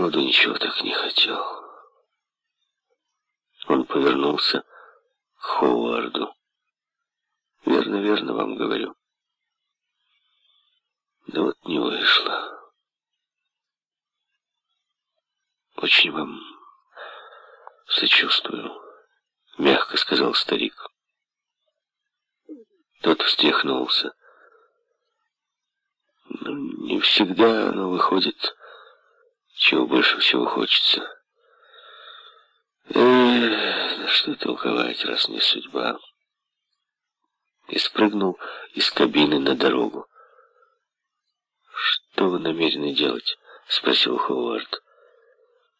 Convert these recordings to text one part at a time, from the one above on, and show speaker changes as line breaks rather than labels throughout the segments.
сроду ничего так не хотел. Он повернулся к Ховарду. Верно, верно вам говорю. Да вот не вышло. Очень вам сочувствую, мягко сказал старик. Тот встряхнулся. Ну, не всегда оно выходит, чего больше всего хочется. Эх, что толковать, раз не судьба. И спрыгнул из кабины на дорогу. «Что вы намерены делать?» — спросил Ховард.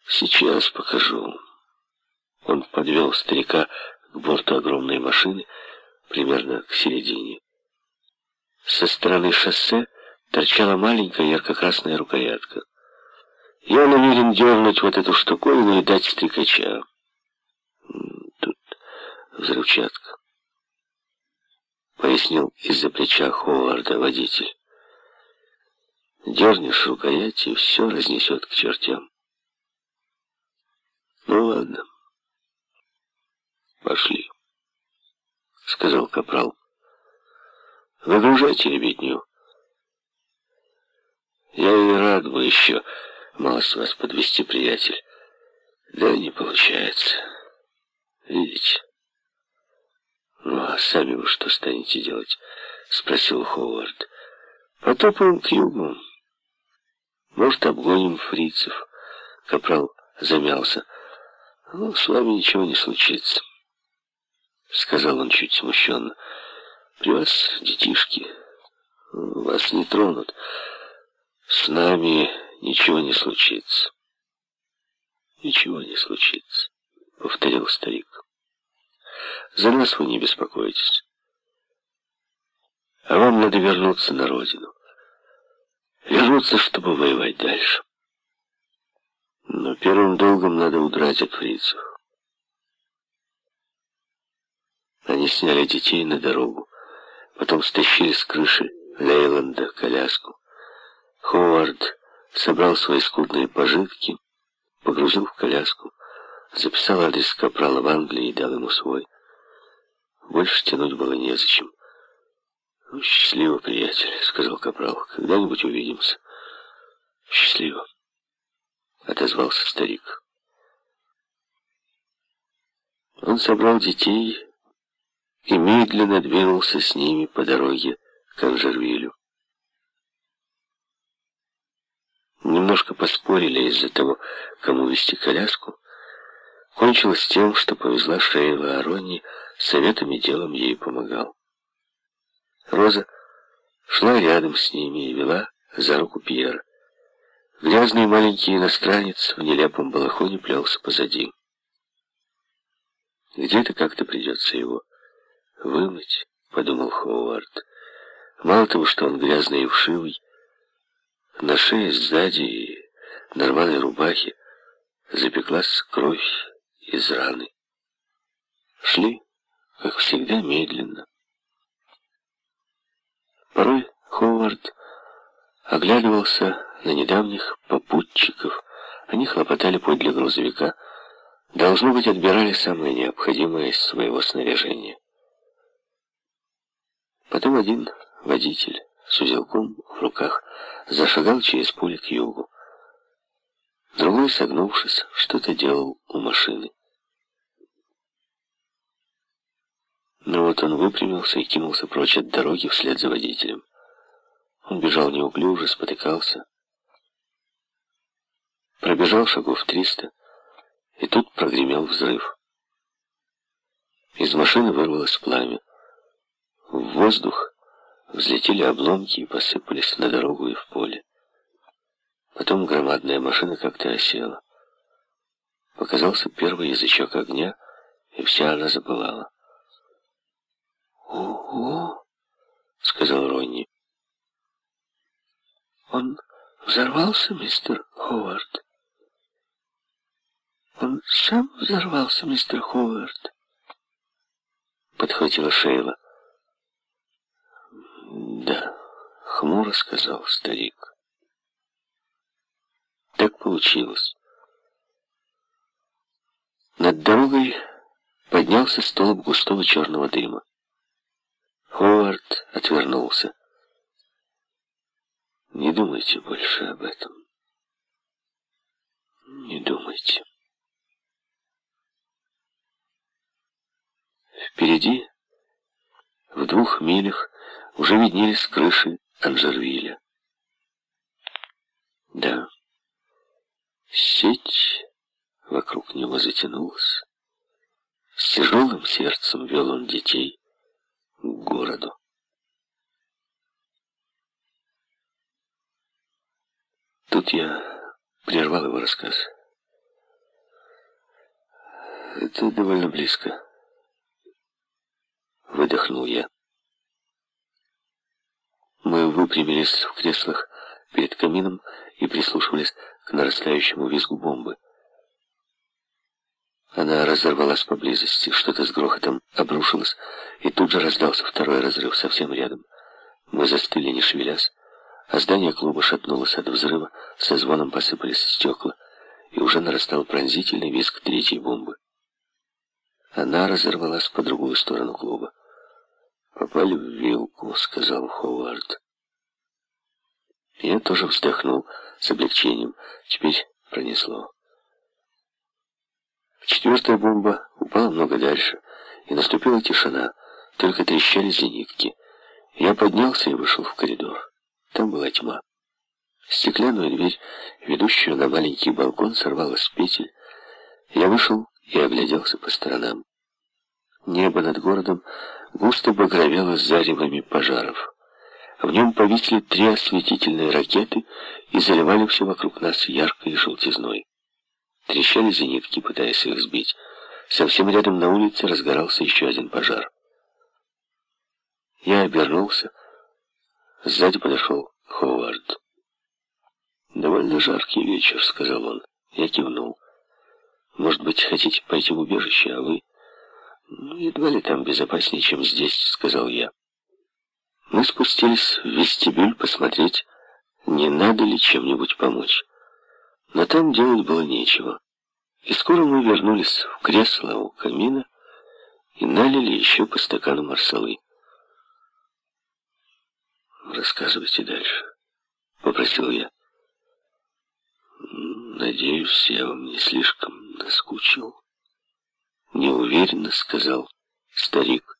«Сейчас покажу». Он подвел старика к борту огромной машины, примерно к середине. Со стороны шоссе торчала маленькая ярко-красная рукоятка. Я намерен дернуть вот эту штуковину и дать стрекача. Тут взрывчатка. Пояснил из-за плеча Ховарда водитель. Дернешь рукоять, и все разнесет к чертям. Ну ладно. Пошли, сказал капрал. Выгружайте ребятню. Я и рад бы еще малость вас подвести, приятель. Да не получается. Видите? Ну, а сами вы что станете делать? Спросил Ховард. Потопаем к югу. Может, обгоним фрицев. Капрал замялся. Ну, с вами ничего не случится. Сказал он чуть смущенно. При вас детишки. Вас не тронут. С нами ничего не случится. Ничего не случится, повторил старик. За нас вы не беспокойтесь. А вам надо вернуться на родину. Вернуться, чтобы воевать дальше. Но первым долгом надо удрать от фрицев. Они сняли детей на дорогу, потом стащили с крыши Лейланда коляску. Ховард собрал свои скудные пожитки, погрузил в коляску, записал адрес капрала в Англии и дал ему свой. Больше тянуть было незачем. «Ну, счастливо, приятель», — сказал капрал. «Когда-нибудь увидимся». «Счастливо», — отозвался старик. Он собрал детей и медленно двинулся с ними по дороге к Анжервилю. Немножко поспорили из-за того, кому вести коляску. Кончилось тем, что повезла Шейла, а Ронни советом и делом ей помогал. Роза шла рядом с ними и вела за руку Пьера. Грязный маленький иностранец в нелепом балахоне плелся позади. Где-то как-то придется его вымыть, подумал Ховард. Мало того, что он грязный и вшивый, на шее сзади и на рваной рубахе запеклась кровь из раны. Шли, как всегда, медленно. Порой Ховард оглядывался на недавних попутчиков. Они хлопотали подле грузовика. Должно быть, отбирали самое необходимое из своего снаряжения. Потом один водитель с узелком в руках, зашагал через поле к югу. Другой, согнувшись, что-то делал у машины. Но вот он выпрямился и кинулся прочь от дороги вслед за водителем. Он бежал неуклюже, спотыкался. Пробежал шагов триста, и тут прогремел взрыв. Из машины вырвалось пламя. В воздух Взлетели обломки и посыпались на дорогу и в поле. Потом громадная машина как-то осела. Показался первый язычок огня, и вся она запылала. «Ого!» — сказал Ронни. «Он взорвался, мистер Ховард?» «Он сам взорвался, мистер Ховард?» Подхватила Шейла. «Да», — хмуро сказал старик. Так получилось. Над дорогой поднялся столб густого черного дыма. Ховард отвернулся. Не думайте больше об этом. Не думайте. Впереди, в двух милях, уже виднелись крыши Анжервиля. Да, сеть вокруг него затянулась. С тяжелым сердцем вел он детей к городу. Тут я прервал его рассказ. Это довольно близко. Выдохнул я. Мы выпрямились в креслах перед камином и прислушивались к нарастающему визгу бомбы. Она разорвалась поблизости, что-то с грохотом обрушилось, и тут же раздался второй разрыв совсем рядом. Мы застыли, не шевелясь, а здание клуба шатнулось от взрыва, со звоном посыпались стекла, и уже нарастал пронзительный визг третьей бомбы. Она разорвалась по другую сторону клуба. «Попали в вилку», — сказал Ховард. Я тоже вздохнул с облегчением. Теперь пронесло. Четвертая бомба упала много дальше, и наступила тишина, только трещали зенитки. Я поднялся и вышел в коридор. Там была тьма. Стеклянную дверь, ведущую на маленький балкон, сорвала с петель. Я вышел и огляделся по сторонам. Небо над городом густо багровело заревами пожаров. В нем повисли три осветительные ракеты и заливали все вокруг нас яркой желтизной. Трещали зенитки, пытаясь их сбить. Совсем рядом на улице разгорался еще один пожар. Я обернулся. Сзади подошел Ховард. «Довольно жаркий вечер», — сказал он. Я кивнул. «Может быть, хотите пойти в убежище, а вы...» «Ну, едва ли там безопаснее, чем здесь», — сказал я. Мы спустились в вестибюль посмотреть, не надо ли чем-нибудь помочь. Но там делать было нечего. И скоро мы вернулись в кресло у камина и налили еще по стакану марсалы. «Рассказывайте дальше», — попросил я. «Надеюсь, я вам не слишком наскучил», — неуверенно сказал старик.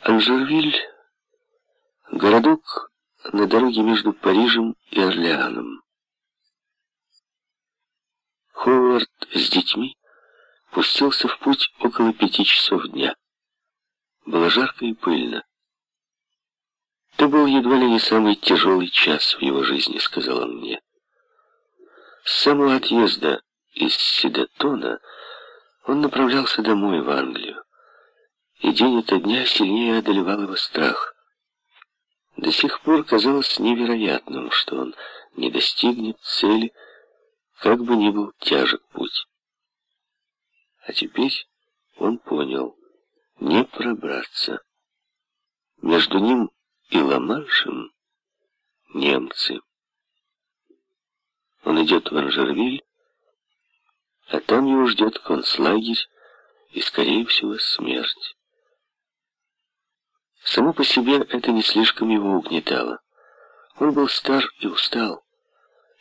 Анжервиль — городок на дороге между Парижем и Орлеаном. Ховард с детьми пустился в путь около пяти часов дня. Было жарко и пыльно. «Это был едва ли не самый тяжелый час в его жизни», — сказал он мне. С самого отъезда из Седатона он направлялся домой в Англию и день ото дня сильнее одолевал его страх. До сих пор казалось невероятным, что он не достигнет цели, как бы ни был тяжек путь. А теперь он понял, не пробраться. Между ним и Ла-Маншем немцы. Он идет в Анжервиль, а там его ждет концлагерь и, скорее всего, смерть. Само по себе это не слишком его угнетало. Он был стар и устал.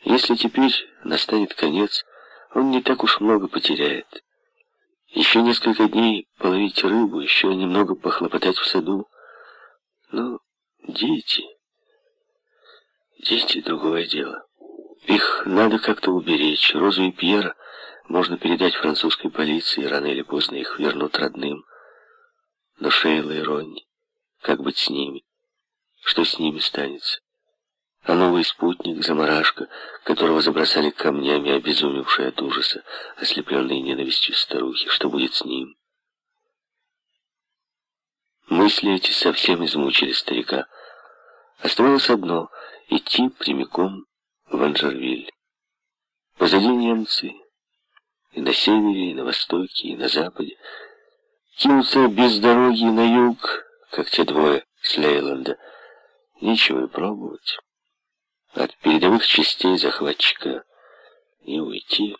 Если теперь настанет конец, он не так уж много потеряет. Еще несколько дней половить рыбу, еще немного похлопотать в саду. Но дети... Дети — другое дело. Их надо как-то уберечь. Розу и Пьера можно передать французской полиции, рано или поздно их вернут родным. Но Шейла и Ронни... Как быть с ними? Что с ними станется? А новый спутник, заморашка, которого забросали камнями, обезумевший от ужаса, ослепленный ненавистью старухи, что будет с ним? Мысли эти совсем измучили старика. Оставалось одно — идти прямиком в Анжервиль. Позади немцы, и на севере, и на востоке, и на западе. Кинуться без дороги на юг — как те двое с Лейланда. Нечего и пробовать. передовых частей захватчика и уйти.